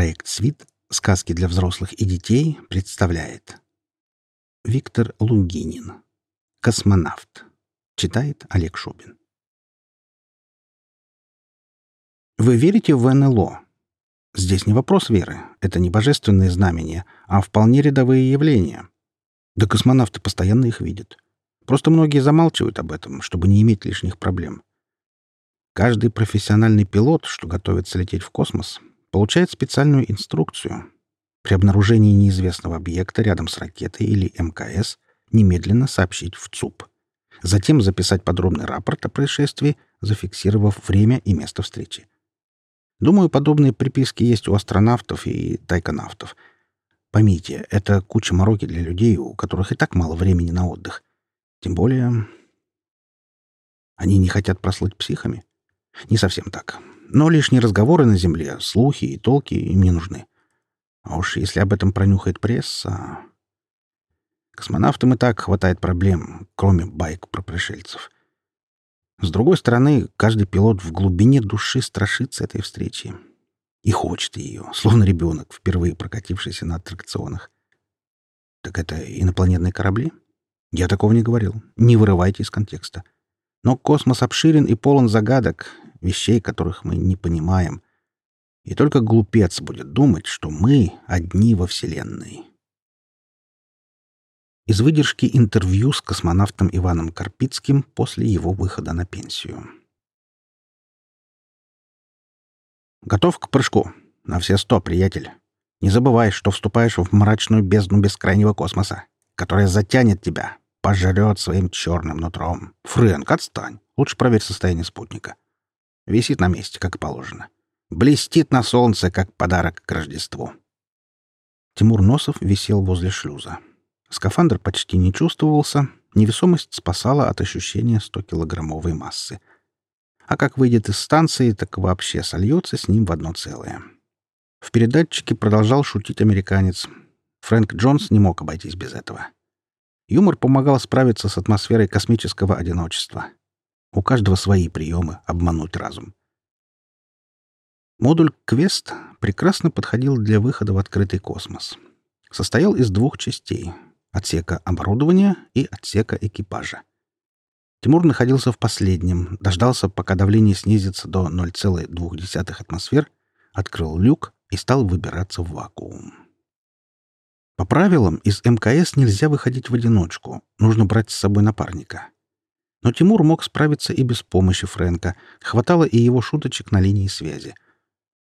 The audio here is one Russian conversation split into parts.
Проект «Свит. Сказки для взрослых и детей» представляет Виктор Лугинин «Космонавт» Читает Олег Шубин Вы верите в НЛО? Здесь не вопрос веры. Это не божественные знамения, а вполне рядовые явления. Да космонавты постоянно их видят. Просто многие замалчивают об этом, чтобы не иметь лишних проблем. Каждый профессиональный пилот, что готовится лететь в космос, получает специальную инструкцию. При обнаружении неизвестного объекта рядом с ракетой или МКС немедленно сообщить в ЦУП. Затем записать подробный рапорт о происшествии, зафиксировав время и место встречи. Думаю, подобные приписки есть у астронавтов и тайконавтов. Поймите, это куча мороки для людей, у которых и так мало времени на отдых. Тем более... Они не хотят прослыть психами. Не совсем так. Но лишние разговоры на Земле, слухи и толки им не нужны. А уж если об этом пронюхает пресса... Космонавтам и так хватает проблем, кроме байк про пришельцев. С другой стороны, каждый пилот в глубине души страшится этой встречи. И хочет ее, словно ребенок, впервые прокатившийся на аттракционах. Так это инопланетные корабли? Я такого не говорил. Не вырывайте из контекста. Но космос обширен и полон загадок, вещей, которых мы не понимаем. И только глупец будет думать, что мы одни во Вселенной. Из выдержки интервью с космонавтом Иваном Карпицким после его выхода на пенсию. «Готов к прыжку? На все сто, приятель. Не забывай, что вступаешь в мрачную бездну бескрайнего космоса, которая затянет тебя, пожрет своим черным нутром. Фрэнк, отстань. Лучше проверь состояние спутника. Висит на месте, как положено. Блестит на солнце, как подарок к Рождеству. Тимур Носов висел возле шлюза. Скафандр почти не чувствовался, невесомость спасала от ощущения 100-килограммовой массы. А как выйдет из станции, так вообще сольется с ним в одно целое. В передатчике продолжал шутить американец. Фрэнк Джонс не мог обойтись без этого. Юмор помогал справиться с атмосферой космического одиночества. У каждого свои приемы обмануть разум. Модуль «Квест» прекрасно подходил для выхода в открытый космос. Состоял из двух частей — отсека оборудования и отсека экипажа. Тимур находился в последнем, дождался, пока давление снизится до 0,2 атмосфер, открыл люк и стал выбираться в вакуум. По правилам, из МКС нельзя выходить в одиночку, нужно брать с собой напарника. Но Тимур мог справиться и без помощи Фрэнка, хватало и его шуточек на линии связи —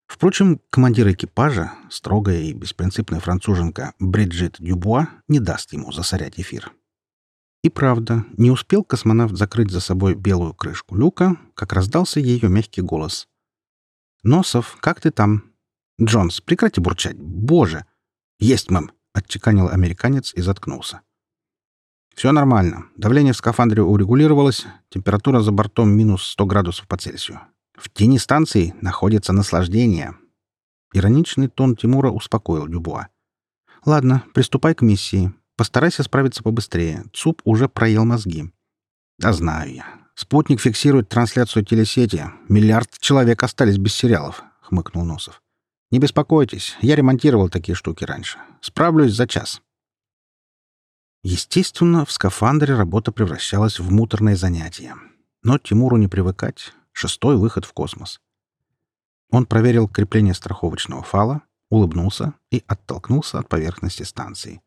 Впрочем, командир экипажа, строгая и беспринципная француженка Бриджит Дюбуа, не даст ему засорять эфир. И правда, не успел космонавт закрыть за собой белую крышку люка, как раздался ее мягкий голос. «Носов, как ты там?» «Джонс, прекрати бурчать! Боже!» «Есть, мэм!» — отчеканил американец и заткнулся. «Все нормально. Давление в скафандре урегулировалось, температура за бортом минус 100 градусов по Цельсию. В тени станции находится наслаждение. Ироничный тон Тимура успокоил Дюбуа. «Ладно, приступай к миссии. Постарайся справиться побыстрее. ЦУП уже проел мозги». «Да знаю я. Спутник фиксирует трансляцию телесети. Миллиард человек остались без сериалов», — хмыкнул Носов. «Не беспокойтесь, я ремонтировал такие штуки раньше. Справлюсь за час». Естественно, в скафандре работа превращалась в муторное занятие. Но Тимуру не привыкать. Шестой выход в космос. Он проверил крепление страховочного фала, улыбнулся и оттолкнулся от поверхности станции.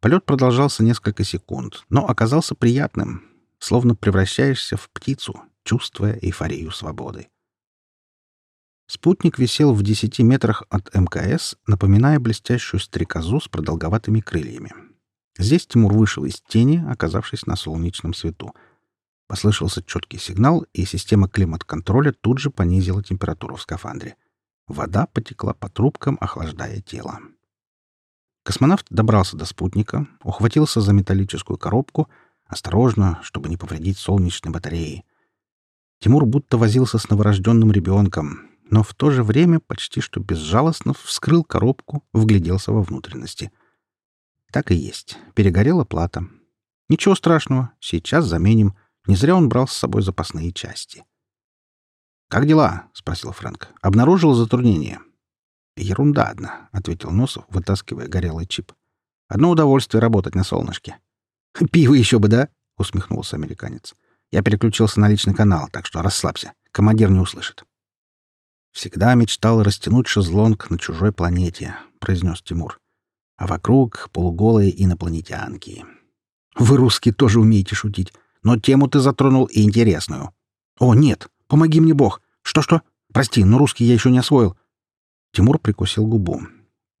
Полет продолжался несколько секунд, но оказался приятным, словно превращаешься в птицу, чувствуя эйфорию свободы. Спутник висел в десяти метрах от МКС, напоминая блестящую стрекозу с продолговатыми крыльями. Здесь Тимур вышел из тени, оказавшись на солнечном свету — Послышался четкий сигнал, и система климат-контроля тут же понизила температуру в скафандре. Вода потекла по трубкам, охлаждая тело. Космонавт добрался до спутника, ухватился за металлическую коробку, осторожно, чтобы не повредить солнечной батареи. Тимур будто возился с новорожденным ребенком, но в то же время почти что безжалостно вскрыл коробку, вгляделся во внутренности. Так и есть. Перегорела плата. Ничего страшного, сейчас заменим — не зря он брал с собой запасные части. «Как дела?» — спросил Фрэнк. «Обнаружил затруднение?» «Ерунда одна», — ответил Носов, вытаскивая горелый чип. «Одно удовольствие работать на солнышке». «Пиво еще бы, да?» — усмехнулся американец. «Я переключился на личный канал, так что расслабься. Командир не услышит». «Всегда мечтал растянуть шезлонг на чужой планете», — произнес Тимур. «А вокруг полуголые инопланетянки». «Вы, русские, тоже умеете шутить. Но тему ты затронул и интересную». «О, нет! Помоги мне, Бог! Что-что? Прости, но русский я еще не освоил. Тимур прикусил губу.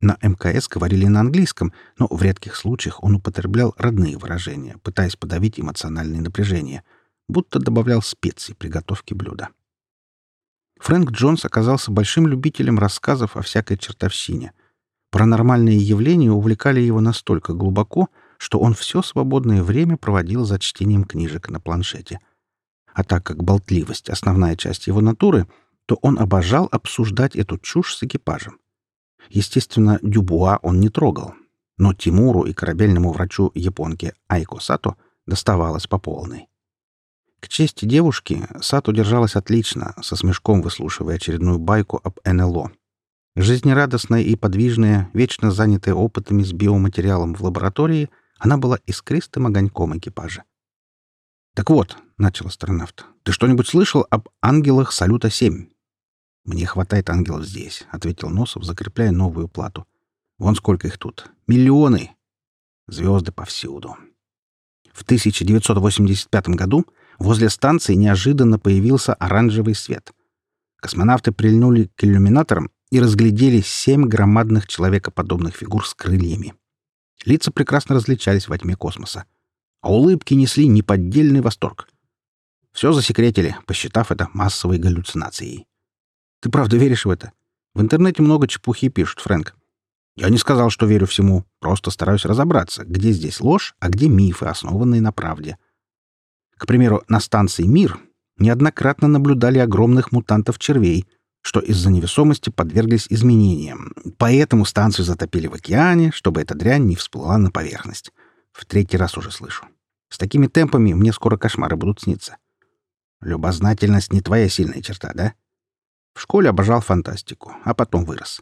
На МКС говорили на английском, но в редких случаях он употреблял родные выражения, пытаясь подавить эмоциональное напряжение, будто добавлял специй при готовке блюда. Фрэнк Джонс оказался большим любителем рассказов о всякой чертовщине. Паранормальные явления увлекали его настолько глубоко, что он все свободное время проводил за чтением книжек на планшете. А так как болтливость — основная часть его натуры — то он обожал обсуждать эту чушь с экипажем. Естественно, Дюбуа он не трогал, но Тимуру и корабельному врачу японке Айко Сато доставалось по полной. К чести девушки, Сато держалась отлично, со смешком выслушивая очередную байку об НЛО. Жизнерадостная и подвижная, вечно занятая опытами с биоматериалом в лаборатории, она была искристым огоньком экипажа. «Так вот», — начал астронавт, — «ты что-нибудь слышал об ангелах Салюта-7?» «Мне хватает ангелов здесь», — ответил Носов, закрепляя новую плату. «Вон сколько их тут. Миллионы! Звезды повсюду». В 1985 году возле станции неожиданно появился оранжевый свет. Космонавты прильнули к иллюминаторам и разглядели семь громадных человекоподобных фигур с крыльями. Лица прекрасно различались во тьме космоса, а улыбки несли неподдельный восторг. Все засекретили, посчитав это массовой галлюцинацией. Ты правда веришь в это? В интернете много чепухи пишут, Фрэнк. Я не сказал, что верю всему. Просто стараюсь разобраться, где здесь ложь, а где мифы, основанные на правде. К примеру, на станции «Мир» неоднократно наблюдали огромных мутантов-червей, что из-за невесомости подверглись изменениям. Поэтому станцию затопили в океане, чтобы эта дрянь не всплыла на поверхность. В третий раз уже слышу. С такими темпами мне скоро кошмары будут сниться. Любознательность не твоя сильная черта, да? В школе обожал фантастику, а потом вырос.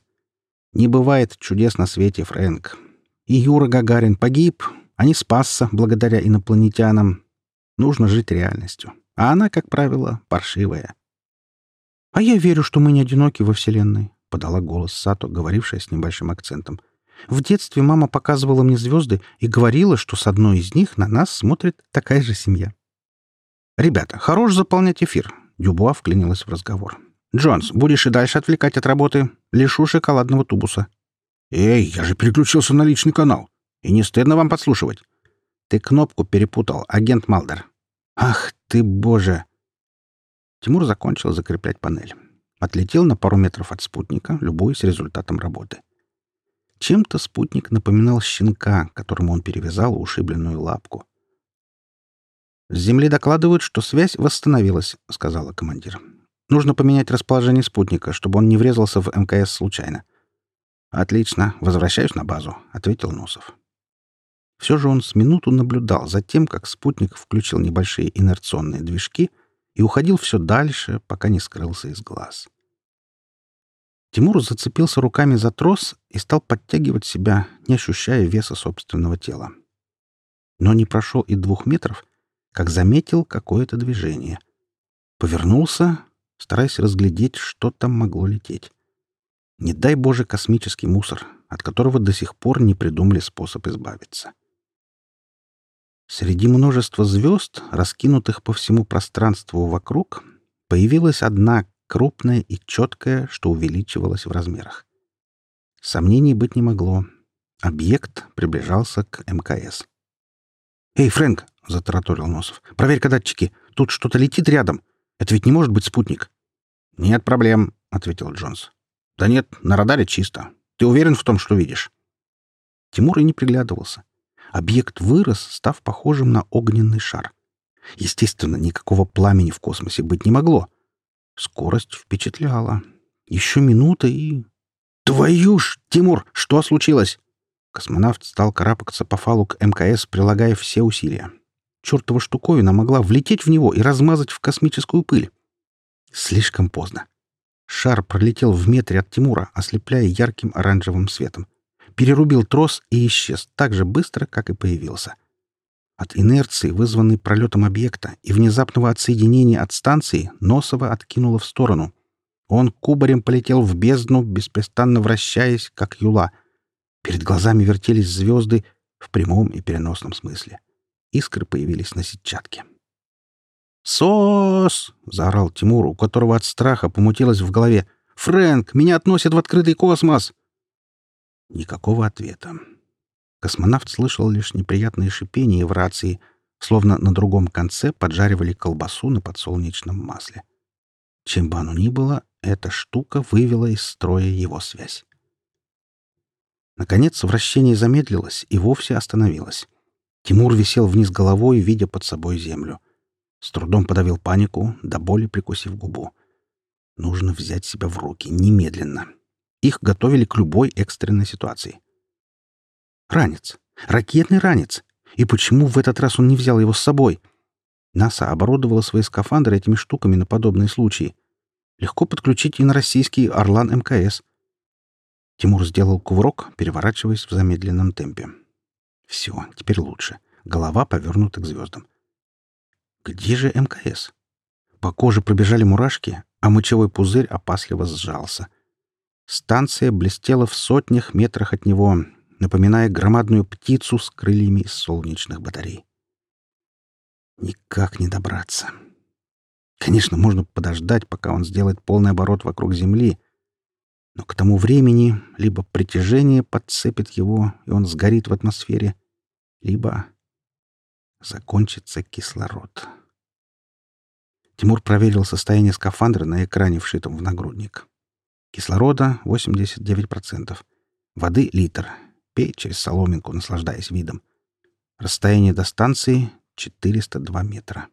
Не бывает чудес на свете, Фрэнк. И Юра Гагарин погиб, а не спасся благодаря инопланетянам. Нужно жить реальностью. А она, как правило, паршивая. «А я верю, что мы не одиноки во Вселенной», — подала голос Сато, говорившая с небольшим акцентом. «В детстве мама показывала мне звезды и говорила, что с одной из них на нас смотрит такая же семья». «Ребята, хорош заполнять эфир», — Дюбуа вклинилась в разговор. «Джонс, будешь и дальше отвлекать от работы. Лишу шоколадного тубуса». «Эй, я же переключился на личный канал. И не стыдно вам подслушивать?» «Ты кнопку перепутал, агент Малдер». «Ах ты, боже!» Тимур закончил закреплять панель. Отлетел на пару метров от спутника, любуясь результатом работы. Чем-то спутник напоминал щенка, которому он перевязал ушибленную лапку. «С земли докладывают, что связь восстановилась», — сказала командир. Нужно поменять расположение спутника, чтобы он не врезался в МКС случайно. «Отлично. Возвращаюсь на базу», — ответил Носов. Все же он с минуту наблюдал за тем, как спутник включил небольшие инерционные движки и уходил все дальше, пока не скрылся из глаз. Тимур зацепился руками за трос и стал подтягивать себя, не ощущая веса собственного тела. Но не прошел и двух метров, как заметил какое-то движение. Повернулся стараясь разглядеть, что там могло лететь. Не дай Боже космический мусор, от которого до сих пор не придумали способ избавиться. Среди множества звезд, раскинутых по всему пространству вокруг, появилась одна крупная и четкая, что увеличивалась в размерах. Сомнений быть не могло. Объект приближался к МКС. «Эй, Фрэнк!» — затараторил Носов. «Проверь-ка датчики. Тут что-то летит рядом. Это ведь не может быть спутник. Нет проблем, ответил Джонс. Да нет, на радаре чисто. Ты уверен в том, что видишь? Тимур и не приглядывался. Объект вырос, став похожим на огненный шар. Естественно, никакого пламени в космосе быть не могло. Скорость впечатляла. Еще минута и... «Твою ж, Тимур, что случилось?» Космонавт стал карабкаться по фалу к МКС, прилагая все усилия. Чертова штуковина могла влететь в него и размазать в космическую пыль. Слишком поздно. Шар пролетел в метре от Тимура, ослепляя ярким оранжевым светом. Перерубил трос и исчез так же быстро, как и появился. От инерции, вызванной пролетом объекта и внезапного отсоединения от станции, Носова откинуло в сторону. Он кубарем полетел в бездну, беспрестанно вращаясь, как юла. Перед глазами вертелись звезды в прямом и переносном смысле. Искры появились на сетчатке. «Сос!» — заорал Тимур, у которого от страха помутилось в голове. «Фрэнк, меня относят в открытый космос!» Никакого ответа. Космонавт слышал лишь неприятные шипения в рации, словно на другом конце поджаривали колбасу на подсолнечном масле. Чем бы оно ни было, эта штука вывела из строя его связь. Наконец вращение замедлилось и вовсе остановилось. Тимур висел вниз головой, видя под собой землю. С трудом подавил панику, до боли прикусив губу. Нужно взять себя в руки немедленно. Их готовили к любой экстренной ситуации. Ранец. Ракетный ранец. И почему в этот раз он не взял его с собой? НАСА оборудовала свои скафандры этими штуками на подобные случаи. Легко подключить и на российский «Орлан МКС». Тимур сделал кувырок, переворачиваясь в замедленном темпе. Все, теперь лучше. Голова повернута к звездам. Где же МКС? По коже пробежали мурашки, а мочевой пузырь опасливо сжался. Станция блестела в сотнях метрах от него, напоминая громадную птицу с крыльями из солнечных батарей. Никак не добраться. Конечно, можно подождать, пока он сделает полный оборот вокруг Земли, но к тому времени либо притяжение подцепит его, и он сгорит в атмосфере, либо закончится кислород. Тимур проверил состояние скафандра на экране, вшитом в нагрудник. Кислорода 89%. Воды — литр. Пей через соломинку, наслаждаясь видом. Расстояние до станции — 402 метра.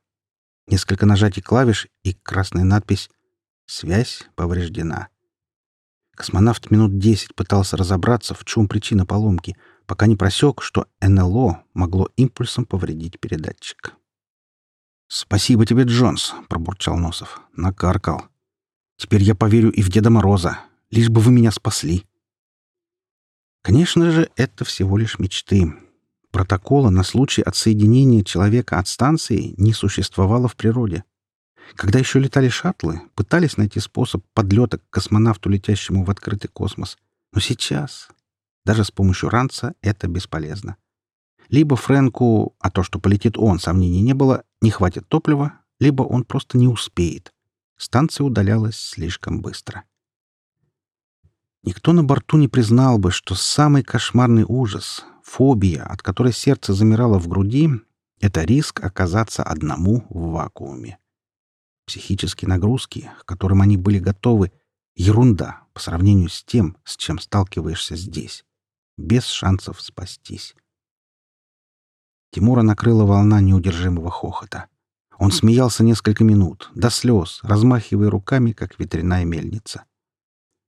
Несколько нажатий клавиш и красная надпись «Связь повреждена». Космонавт минут десять пытался разобраться, в чем причина поломки — пока не просек, что НЛО могло импульсом повредить передатчик. «Спасибо тебе, Джонс», — пробурчал Носов. «Накаркал. Теперь я поверю и в Деда Мороза, лишь бы вы меня спасли». Конечно же, это всего лишь мечты. Протокола на случай отсоединения человека от станции не существовало в природе. Когда еще летали шаттлы, пытались найти способ подлета к космонавту, летящему в открытый космос. Но сейчас даже с помощью ранца это бесполезно. Либо Фрэнку, а то, что полетит он, сомнений не было, не хватит топлива, либо он просто не успеет. Станция удалялась слишком быстро. Никто на борту не признал бы, что самый кошмарный ужас, фобия, от которой сердце замирало в груди, это риск оказаться одному в вакууме. Психические нагрузки, к которым они были готовы, ерунда по сравнению с тем, с чем сталкиваешься здесь без шансов спастись. Тимура накрыла волна неудержимого хохота. Он смеялся несколько минут, до слез, размахивая руками, как ветряная мельница.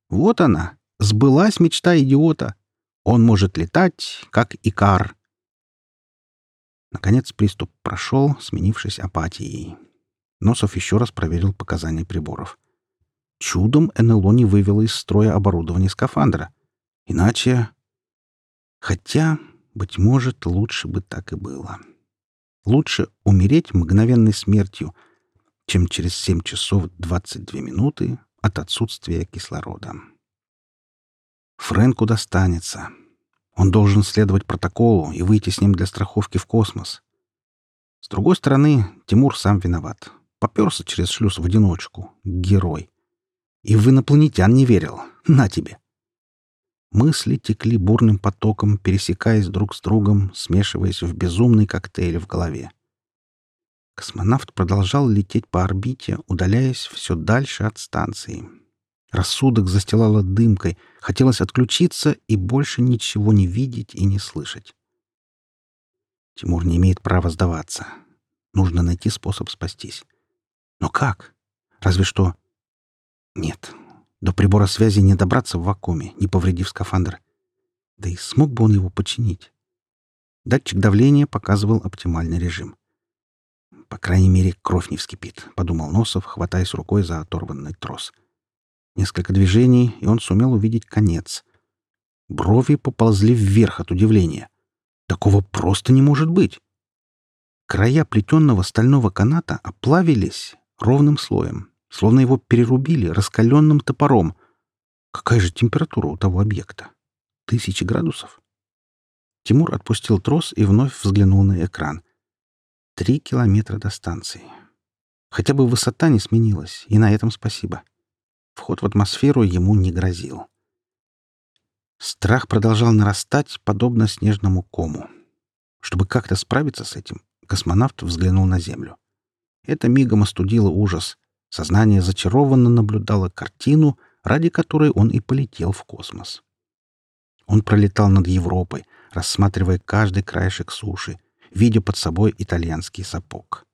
Вот она, сбылась мечта идиота. Он может летать, как Икар. Наконец приступ прошел, сменившись апатией. Носов еще раз проверил показания приборов. Чудом НЛО не вывело из строя оборудование скафандра. Иначе Хотя, быть может, лучше бы так и было. Лучше умереть мгновенной смертью, чем через 7 часов 22 минуты от отсутствия кислорода. Фрэнку достанется. Он должен следовать протоколу и выйти с ним для страховки в космос. С другой стороны, Тимур сам виноват. Поперся через шлюз в одиночку. Герой. И в инопланетян не верил. На тебе. Мысли текли бурным потоком, пересекаясь друг с другом, смешиваясь в безумный коктейль в голове. Космонавт продолжал лететь по орбите, удаляясь все дальше от станции. Рассудок застилало дымкой, хотелось отключиться и больше ничего не видеть и не слышать. Тимур не имеет права сдаваться. Нужно найти способ спастись. Но как? Разве что... Нет, до прибора связи не добраться в вакууме, не повредив скафандр. Да и смог бы он его починить. Датчик давления показывал оптимальный режим. «По крайней мере, кровь не вскипит», — подумал Носов, хватаясь рукой за оторванный трос. Несколько движений, и он сумел увидеть конец. Брови поползли вверх от удивления. Такого просто не может быть. Края плетенного стального каната оплавились ровным слоем, словно его перерубили раскаленным топором. Какая же температура у того объекта? Тысячи градусов? Тимур отпустил трос и вновь взглянул на экран. Три километра до станции. Хотя бы высота не сменилась, и на этом спасибо. Вход в атмосферу ему не грозил. Страх продолжал нарастать, подобно снежному кому. Чтобы как-то справиться с этим, космонавт взглянул на Землю. Это мигом остудило ужас. Сознание зачарованно наблюдало картину, ради которой он и полетел в космос. Он пролетал над Европой, рассматривая каждый краешек суши, видя под собой итальянский сапог.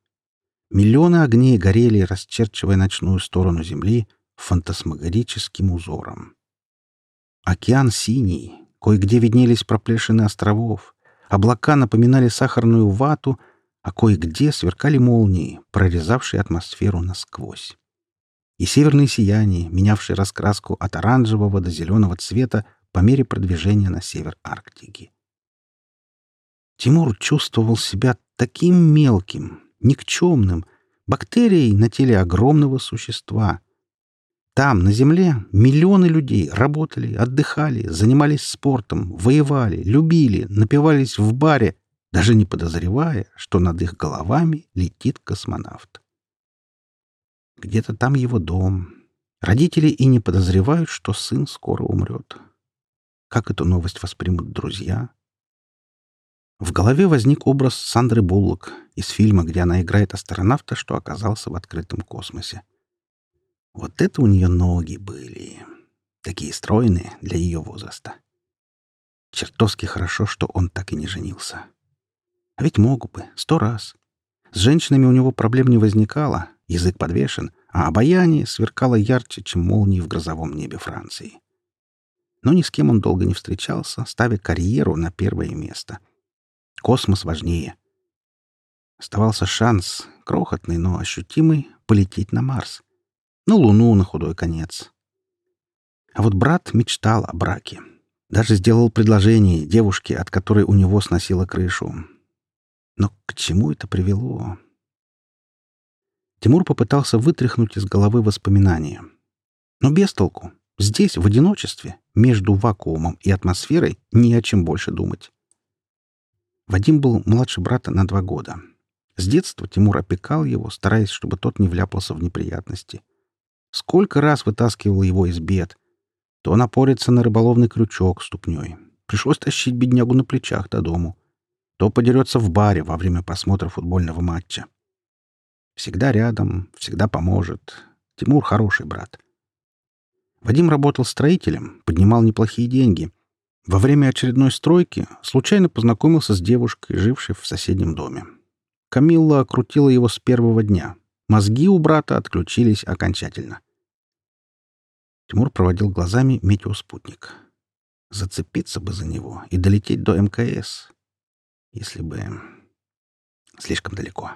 Миллионы огней горели, расчерчивая ночную сторону Земли фантасмагорическим узором. Океан синий, кое-где виднелись проплешины островов, облака напоминали сахарную вату, а кое-где сверкали молнии, прорезавшие атмосферу насквозь. И северные сияния, менявшие раскраску от оранжевого до зеленого цвета по мере продвижения на север Арктики. Тимур чувствовал себя таким мелким, никчемным, бактерией на теле огромного существа. Там, на Земле, миллионы людей работали, отдыхали, занимались спортом, воевали, любили, напивались в баре, даже не подозревая, что над их головами летит космонавт. Где-то там его дом. Родители и не подозревают, что сын скоро умрет. Как эту новость воспримут друзья? В голове возник образ Сандры Буллок из фильма, где она играет астронавта, что оказался в открытом космосе. Вот это у нее ноги были. Такие стройные для ее возраста. Чертовски хорошо, что он так и не женился. А ведь мог бы, сто раз. С женщинами у него проблем не возникало, язык подвешен, а обаяние сверкало ярче, чем молнии в грозовом небе Франции. Но ни с кем он долго не встречался, ставя карьеру на первое место — Космос важнее. Оставался шанс, крохотный, но ощутимый, полететь на Марс. На Луну на худой конец. А вот брат мечтал о браке. Даже сделал предложение девушке, от которой у него сносило крышу. Но к чему это привело? Тимур попытался вытряхнуть из головы воспоминания. Но без толку. Здесь, в одиночестве, между вакуумом и атмосферой, не о чем больше думать. Вадим был младше брата на два года. С детства Тимур опекал его, стараясь, чтобы тот не вляпался в неприятности. Сколько раз вытаскивал его из бед. То напорится на рыболовный крючок ступней. Пришлось тащить беднягу на плечах до дому. То подерется в баре во время просмотра футбольного матча. Всегда рядом, всегда поможет. Тимур хороший брат. Вадим работал строителем, поднимал неплохие деньги — во время очередной стройки случайно познакомился с девушкой, жившей в соседнем доме. Камилла окрутила его с первого дня. Мозги у брата отключились окончательно. Тимур проводил глазами метеоспутник. Зацепиться бы за него и долететь до МКС. Если бы... Слишком далеко.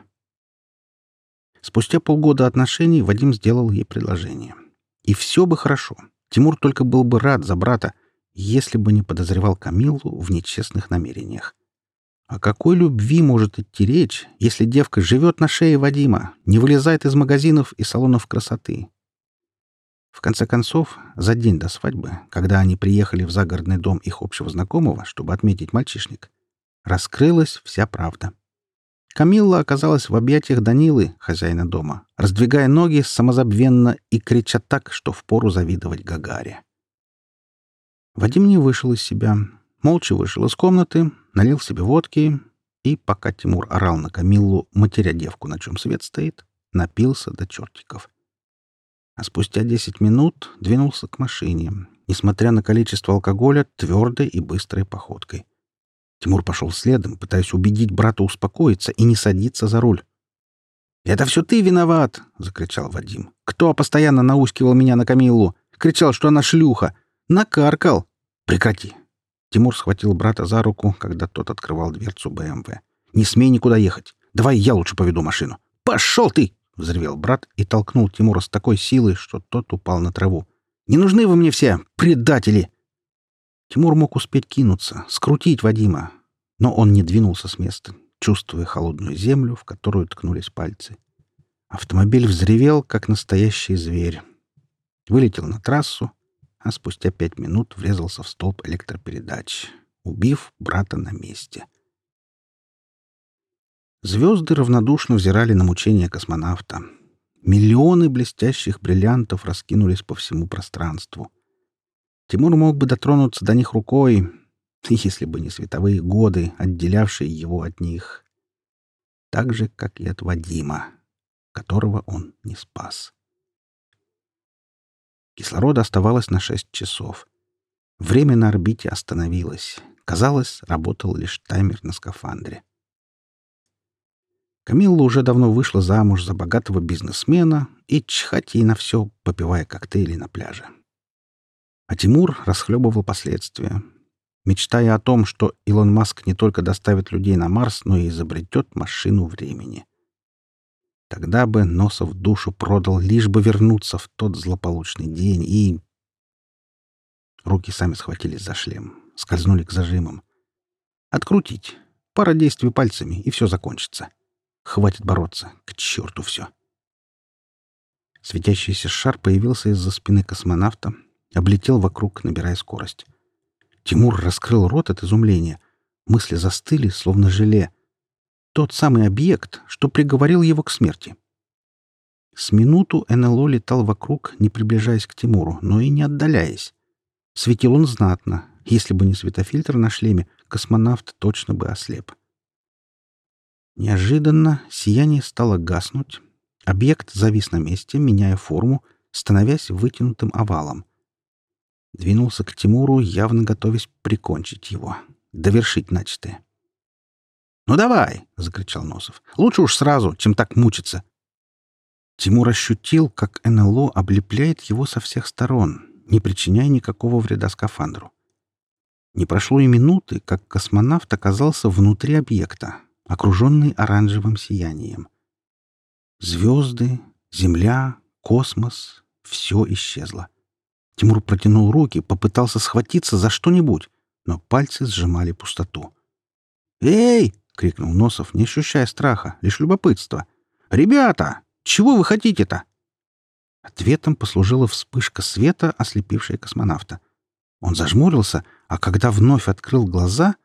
Спустя полгода отношений Вадим сделал ей предложение. И все бы хорошо. Тимур только был бы рад за брата, если бы не подозревал Камилу в нечестных намерениях. О какой любви может идти речь, если девка живет на шее Вадима, не вылезает из магазинов и салонов красоты? В конце концов, за день до свадьбы, когда они приехали в загородный дом их общего знакомого, чтобы отметить мальчишник, раскрылась вся правда. Камилла оказалась в объятиях Данилы, хозяина дома, раздвигая ноги самозабвенно и крича так, что впору завидовать Гагаре. Вадим не вышел из себя. Молча вышел из комнаты, налил себе водки и, пока Тимур орал на Камиллу, матеря девку, на чем свет стоит, напился до чертиков. А спустя десять минут двинулся к машине, несмотря на количество алкоголя, твердой и быстрой походкой. Тимур пошел следом, пытаясь убедить брата успокоиться и не садиться за руль. «Это все ты виноват!» — закричал Вадим. «Кто постоянно наускивал меня на Камиллу? Кричал, что она шлюха! Накаркал. Прекрати. Тимур схватил брата за руку, когда тот открывал дверцу БМВ. Не смей никуда ехать. Давай я лучше поведу машину. Пошел ты! взревел брат и толкнул Тимура с такой силой, что тот упал на траву. Не нужны вы мне все, предатели!» Тимур мог успеть кинуться, скрутить Вадима, но он не двинулся с места, чувствуя холодную землю, в которую ткнулись пальцы. Автомобиль взревел, как настоящий зверь. Вылетел на трассу, а спустя пять минут врезался в столб электропередач, убив брата на месте. Звезды равнодушно взирали на мучения космонавта. Миллионы блестящих бриллиантов раскинулись по всему пространству. Тимур мог бы дотронуться до них рукой, если бы не световые годы, отделявшие его от них. Так же, как и от Вадима, которого он не спас. Кислорода оставалось на шесть часов. Время на орбите остановилось. Казалось, работал лишь таймер на скафандре. Камилла уже давно вышла замуж за богатого бизнесмена и чхать ей на все, попивая коктейли на пляже. А Тимур расхлебывал последствия, мечтая о том, что Илон Маск не только доставит людей на Марс, но и изобретет машину времени. Тогда бы Носов душу продал, лишь бы вернуться в тот злополучный день и... Руки сами схватились за шлем, скользнули к зажимам. Открутить. Пара действий пальцами, и все закончится. Хватит бороться. К черту все. Светящийся шар появился из-за спины космонавта, облетел вокруг, набирая скорость. Тимур раскрыл рот от изумления. Мысли застыли, словно желе — тот самый объект, что приговорил его к смерти. С минуту НЛО летал вокруг, не приближаясь к Тимуру, но и не отдаляясь. Светил он знатно. Если бы не светофильтр на шлеме, космонавт точно бы ослеп. Неожиданно сияние стало гаснуть. Объект завис на месте, меняя форму, становясь вытянутым овалом. Двинулся к Тимуру, явно готовясь прикончить его, довершить начатое. «Ну давай!» — закричал Носов. «Лучше уж сразу, чем так мучиться!» Тимур ощутил, как НЛО облепляет его со всех сторон, не причиняя никакого вреда скафандру. Не прошло и минуты, как космонавт оказался внутри объекта, окруженный оранжевым сиянием. Звезды, Земля, космос — все исчезло. Тимур протянул руки, попытался схватиться за что-нибудь, но пальцы сжимали пустоту. «Эй!» — крикнул Носов, не ощущая страха, лишь любопытства. «Ребята! Чего вы хотите-то?» Ответом послужила вспышка света, ослепившая космонавта. Он зажмурился, а когда вновь открыл глаза,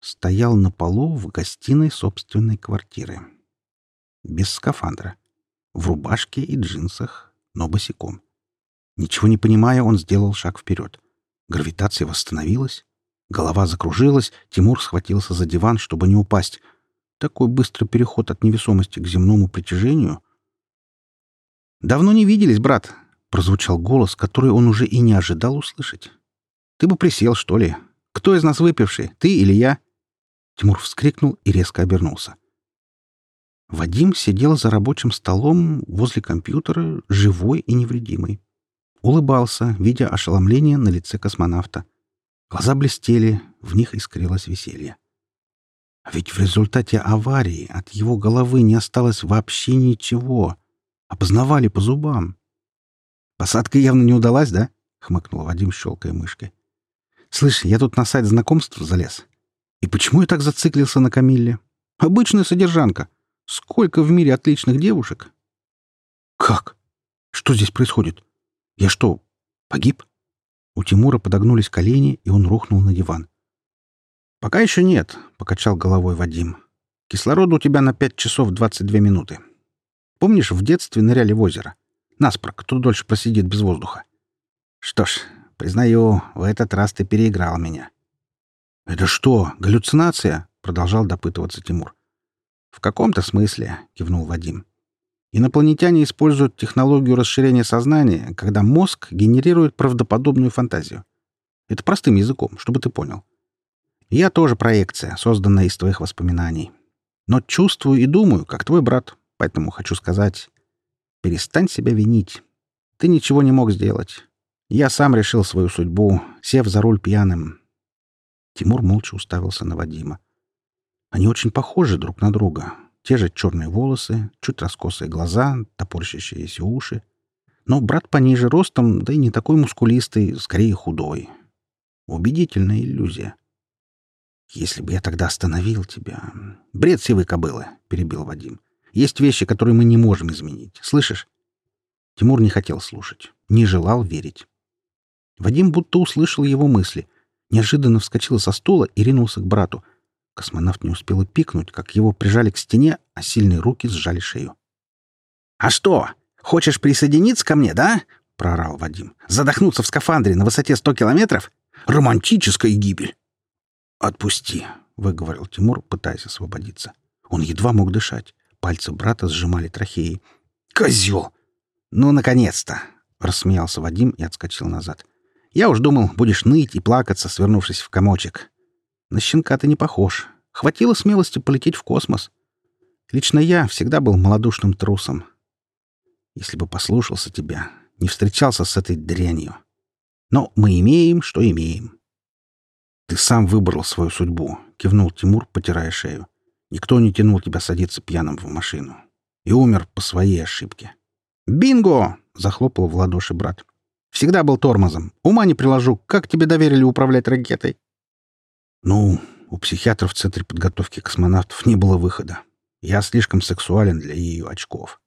стоял на полу в гостиной собственной квартиры. Без скафандра. В рубашке и джинсах, но босиком. Ничего не понимая, он сделал шаг вперед. Гравитация восстановилась. Голова закружилась, Тимур схватился за диван, чтобы не упасть. Такой быстрый переход от невесомости к земному притяжению. «Давно не виделись, брат», — прозвучал голос, который он уже и не ожидал услышать. «Ты бы присел, что ли? Кто из нас выпивший, ты или я?» Тимур вскрикнул и резко обернулся. Вадим сидел за рабочим столом возле компьютера, живой и невредимый. Улыбался, видя ошеломление на лице космонавта. Глаза блестели, в них искрилось веселье. А ведь в результате аварии от его головы не осталось вообще ничего. Опознавали по зубам. «Посадка явно не удалась, да?» — хмыкнул Вадим, щелкая мышкой. «Слышь, я тут на сайт знакомств залез. И почему я так зациклился на Камилле? Обычная содержанка. Сколько в мире отличных девушек?» «Как? Что здесь происходит? Я что, погиб?» У Тимура подогнулись колени, и он рухнул на диван. «Пока еще нет», — покачал головой Вадим. «Кислорода у тебя на пять часов двадцать две минуты. Помнишь, в детстве ныряли в озеро? Наспор, кто дольше просидит без воздуха? Что ж, признаю, в этот раз ты переиграл меня». «Это что, галлюцинация?» — продолжал допытываться Тимур. «В каком-то смысле», — кивнул Вадим. Инопланетяне используют технологию расширения сознания, когда мозг генерирует правдоподобную фантазию. Это простым языком, чтобы ты понял. Я тоже проекция, созданная из твоих воспоминаний. Но чувствую и думаю, как твой брат, поэтому хочу сказать, перестань себя винить. Ты ничего не мог сделать. Я сам решил свою судьбу, сев за руль пьяным. Тимур молча уставился на Вадима. Они очень похожи друг на друга, те же черные волосы, чуть раскосые глаза, топорщащиеся уши. Но брат пониже ростом, да и не такой мускулистый, скорее худой. Убедительная иллюзия. «Если бы я тогда остановил тебя...» «Бред сивой кобылы», — перебил Вадим. «Есть вещи, которые мы не можем изменить. Слышишь?» Тимур не хотел слушать, не желал верить. Вадим будто услышал его мысли. Неожиданно вскочил со стула и ринулся к брату. Космонавт не успел и пикнуть, как его прижали к стене, а сильные руки сжали шею. «А что, хочешь присоединиться ко мне, да?» — проорал Вадим. «Задохнуться в скафандре на высоте сто километров? Романтическая гибель!» «Отпусти», — выговорил Тимур, пытаясь освободиться. Он едва мог дышать. Пальцы брата сжимали трахеи. «Козел!» «Ну, наконец-то!» — рассмеялся Вадим и отскочил назад. «Я уж думал, будешь ныть и плакаться, свернувшись в комочек. На щенка ты не похож. Хватило смелости полететь в космос. Лично я всегда был малодушным трусом. Если бы послушался тебя, не встречался с этой дрянью. Но мы имеем, что имеем. «Ты сам выбрал свою судьбу», — кивнул Тимур, потирая шею. «Никто не тянул тебя садиться пьяным в машину. И умер по своей ошибке». «Бинго!» — захлопал в ладоши брат. «Всегда был тормозом. Ума не приложу. Как тебе доверили управлять ракетой?» «Ну, у психиатров в Центре подготовки космонавтов не было выхода. Я слишком сексуален для ее очков».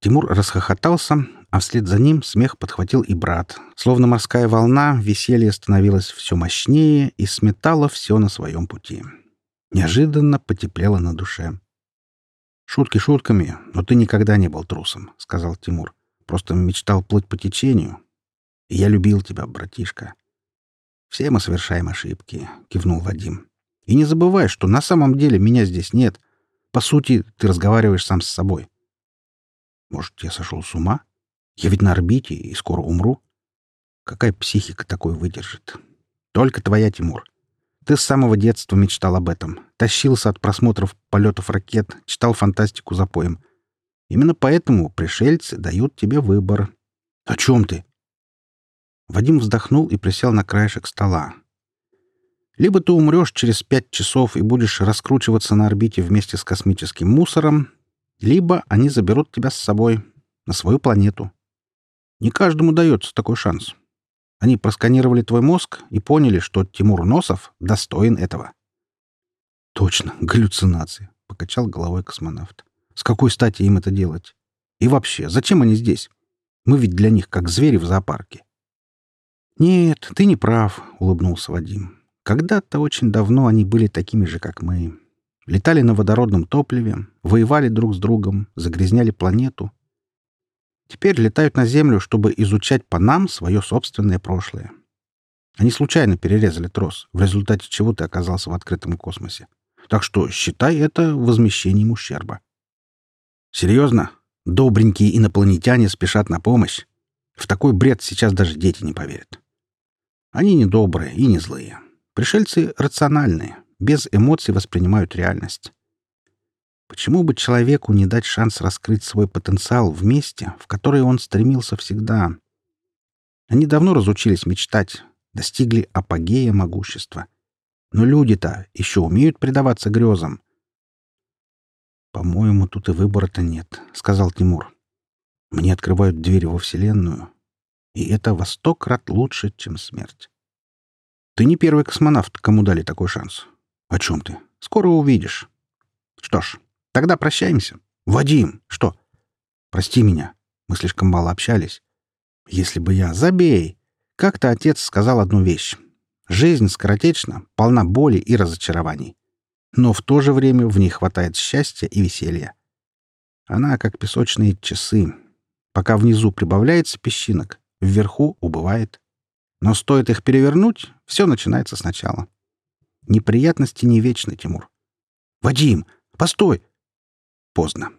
Тимур расхохотался, а вслед за ним смех подхватил и брат. Словно морская волна, веселье становилось все мощнее и сметало все на своем пути. Неожиданно потеплело на душе. «Шутки шутками, но ты никогда не был трусом», — сказал Тимур. «Просто мечтал плыть по течению. И я любил тебя, братишка». «Все мы совершаем ошибки», — кивнул Вадим. «И не забывай, что на самом деле меня здесь нет. По сути, ты разговариваешь сам с собой». «Может, я сошел с ума?» Я ведь на орбите и скоро умру. Какая психика такой выдержит? Только твоя, Тимур. Ты с самого детства мечтал об этом. Тащился от просмотров полетов ракет, читал фантастику за поем. Именно поэтому пришельцы дают тебе выбор. О чем ты? Вадим вздохнул и присел на краешек стола. Либо ты умрешь через пять часов и будешь раскручиваться на орбите вместе с космическим мусором, либо они заберут тебя с собой на свою планету. Не каждому дается такой шанс. Они просканировали твой мозг и поняли, что Тимур Носов достоин этого. Точно, галлюцинации, покачал головой космонавт. С какой стати им это делать? И вообще, зачем они здесь? Мы ведь для них как звери в зоопарке. Нет, ты не прав, улыбнулся Вадим. Когда-то очень давно они были такими же, как мы. Летали на водородном топливе, воевали друг с другом, загрязняли планету, Теперь летают на Землю, чтобы изучать по нам свое собственное прошлое. Они случайно перерезали трос, в результате чего ты оказался в открытом космосе. Так что считай это возмещением ущерба. Серьезно? Добренькие инопланетяне спешат на помощь? В такой бред сейчас даже дети не поверят. Они не добрые и не злые. Пришельцы рациональные, без эмоций воспринимают реальность. Почему бы человеку не дать шанс раскрыть свой потенциал в месте, в которое он стремился всегда? Они давно разучились мечтать, достигли апогея могущества. Но люди-то еще умеют предаваться грезам. «По-моему, тут и выбора-то нет», — сказал Тимур. «Мне открывают дверь во Вселенную, и это во сто крат лучше, чем смерть. Ты не первый космонавт, кому дали такой шанс. О чем ты? Скоро увидишь. Что ж, Тогда прощаемся. Вадим, что? Прости меня. Мы слишком мало общались. Если бы я... Забей. Как-то отец сказал одну вещь. Жизнь скоротечна, полна боли и разочарований. Но в то же время в ней хватает счастья и веселья. Она как песочные часы. Пока внизу прибавляется песчинок, вверху убывает. Но стоит их перевернуть, все начинается сначала. Неприятности не вечны, Тимур. «Вадим, постой! Поздно.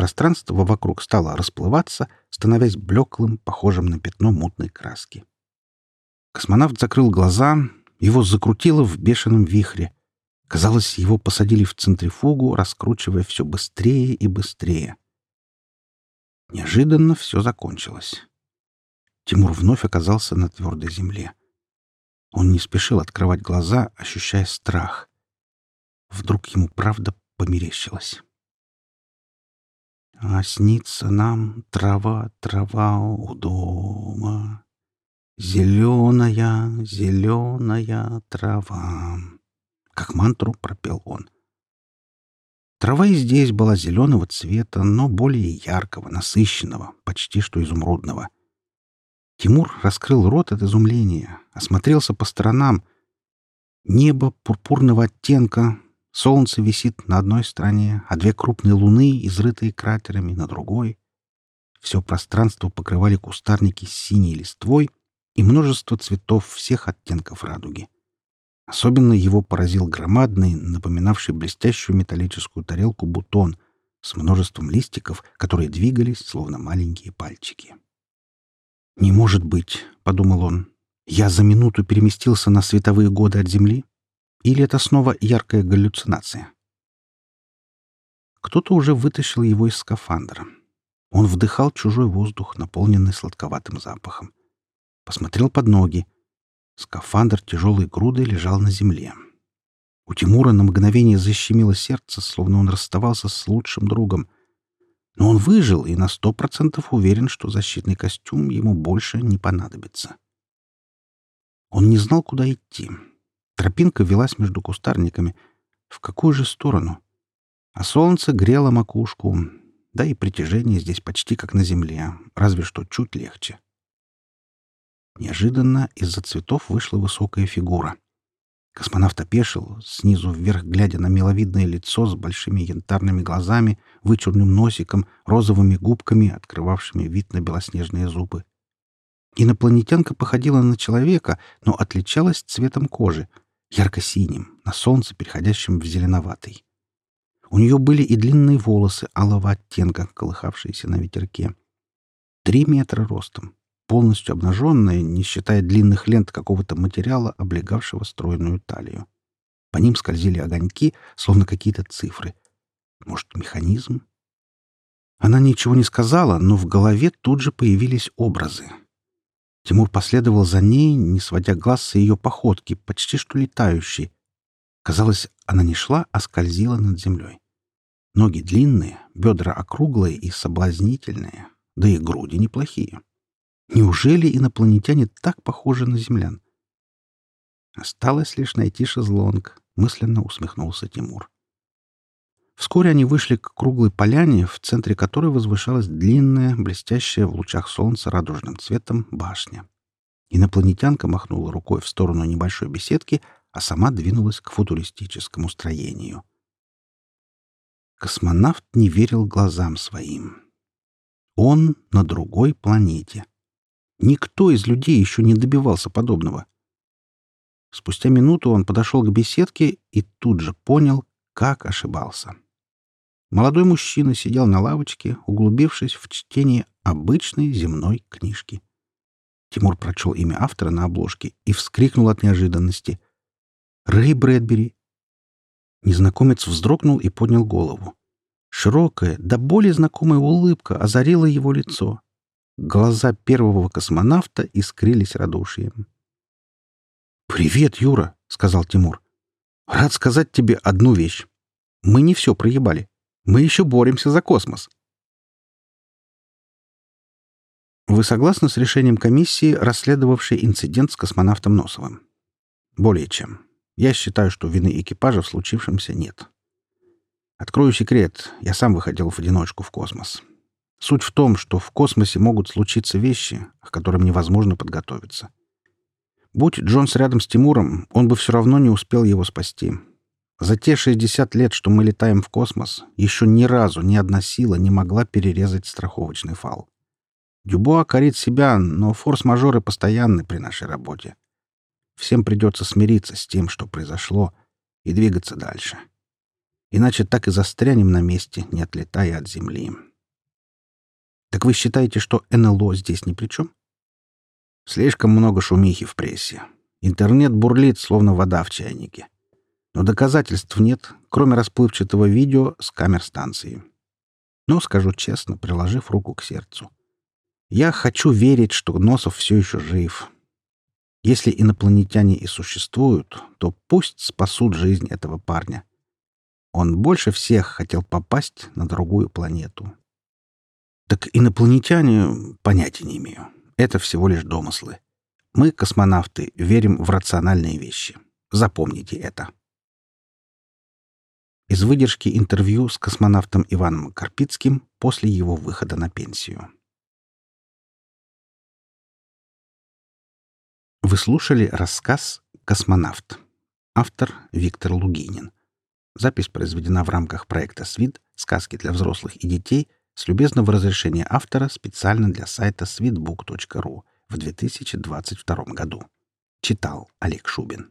Пространство вокруг стало расплываться, становясь блеклым, похожим на пятно мутной краски. Космонавт закрыл глаза, его закрутило в бешеном вихре. Казалось, его посадили в центрифугу, раскручивая все быстрее и быстрее. Неожиданно все закончилось. Тимур вновь оказался на твердой земле. Он не спешил открывать глаза, ощущая страх. Вдруг ему правда померещилось. А снится нам трава, трава у дома. Зеленая, зеленая трава. Как мантру пропел он. Трава и здесь была зеленого цвета, но более яркого, насыщенного, почти что изумрудного. Тимур раскрыл рот от изумления, осмотрелся по сторонам. Небо пурпурного оттенка, солнце висит на одной стороне, а две крупные луны, изрытые кратерами, на другой. Все пространство покрывали кустарники с синей листвой и множество цветов всех оттенков радуги. Особенно его поразил громадный, напоминавший блестящую металлическую тарелку бутон с множеством листиков, которые двигались, словно маленькие пальчики. «Не может быть», — подумал он, — «я за минуту переместился на световые годы от Земли? Или это снова яркая галлюцинация?» Кто-то уже вытащил его из скафандра. Он вдыхал чужой воздух, наполненный сладковатым запахом посмотрел под ноги. Скафандр тяжелой грудой лежал на земле. У Тимура на мгновение защемило сердце, словно он расставался с лучшим другом. Но он выжил и на сто процентов уверен, что защитный костюм ему больше не понадобится. Он не знал, куда идти. Тропинка велась между кустарниками. В какую же сторону? А солнце грело макушку, да и притяжение здесь почти как на земле, разве что чуть легче. Неожиданно из-за цветов вышла высокая фигура. Космонавт опешил, снизу вверх глядя на миловидное лицо с большими янтарными глазами, вычурным носиком, розовыми губками, открывавшими вид на белоснежные зубы. Инопланетянка походила на человека, но отличалась цветом кожи, ярко-синим, на солнце, переходящим в зеленоватый. У нее были и длинные волосы алого оттенка, колыхавшиеся на ветерке. Три метра ростом, полностью обнаженная, не считая длинных лент какого-то материала, облегавшего стройную талию. По ним скользили огоньки, словно какие-то цифры. Может, механизм? Она ничего не сказала, но в голове тут же появились образы. Тимур последовал за ней, не сводя глаз с ее походки, почти что летающей. Казалось, она не шла, а скользила над землей. Ноги длинные, бедра округлые и соблазнительные, да и груди неплохие. Неужели инопланетяне так похожи на землян? Осталось лишь найти шезлонг, мысленно усмехнулся Тимур. Вскоре они вышли к круглой поляне, в центре которой возвышалась длинная, блестящая в лучах солнца радужным цветом башня. Инопланетянка махнула рукой в сторону небольшой беседки, а сама двинулась к футуристическому строению. Космонавт не верил глазам своим. Он на другой планете. Никто из людей еще не добивался подобного. Спустя минуту он подошел к беседке и тут же понял, как ошибался. Молодой мужчина сидел на лавочке, углубившись в чтение обычной земной книжки. Тимур прочел имя автора на обложке и вскрикнул от неожиданности. «Рэй Брэдбери!» Незнакомец вздрогнул и поднял голову. Широкая, до боли знакомая улыбка озарила его лицо. Глаза первого космонавта искрились радушием. «Привет, Юра!» — сказал Тимур. «Рад сказать тебе одну вещь. Мы не все проебали. Мы еще боремся за космос». Вы согласны с решением комиссии, расследовавшей инцидент с космонавтом Носовым? Более чем. Я считаю, что вины экипажа в случившемся нет. Открою секрет. Я сам выходил в одиночку в космос. Суть в том, что в космосе могут случиться вещи, к которым невозможно подготовиться. Будь Джонс рядом с Тимуром, он бы все равно не успел его спасти. За те 60 лет, что мы летаем в космос, еще ни разу ни одна сила не могла перерезать страховочный фал. Дюбуа корит себя, но форс-мажоры постоянны при нашей работе. Всем придется смириться с тем, что произошло, и двигаться дальше. Иначе так и застрянем на месте, не отлетая от Земли. Так вы считаете, что НЛО здесь ни при чем? Слишком много шумихи в прессе. Интернет бурлит, словно вода в чайнике. Но доказательств нет, кроме расплывчатого видео с камер станции. Но, скажу честно, приложив руку к сердцу. Я хочу верить, что Носов все еще жив. Если инопланетяне и существуют, то пусть спасут жизнь этого парня. Он больше всех хотел попасть на другую планету. Так инопланетяне понятия не имею. Это всего лишь домыслы. Мы, космонавты, верим в рациональные вещи. Запомните это. Из выдержки интервью с космонавтом Иваном Карпицким после его выхода на пенсию. Вы слушали рассказ «Космонавт». Автор Виктор Лугинин. Запись произведена в рамках проекта «Свит. Сказки для взрослых и детей» с любезного разрешения автора специально для сайта sweetbook.ru в 2022 году. Читал Олег Шубин.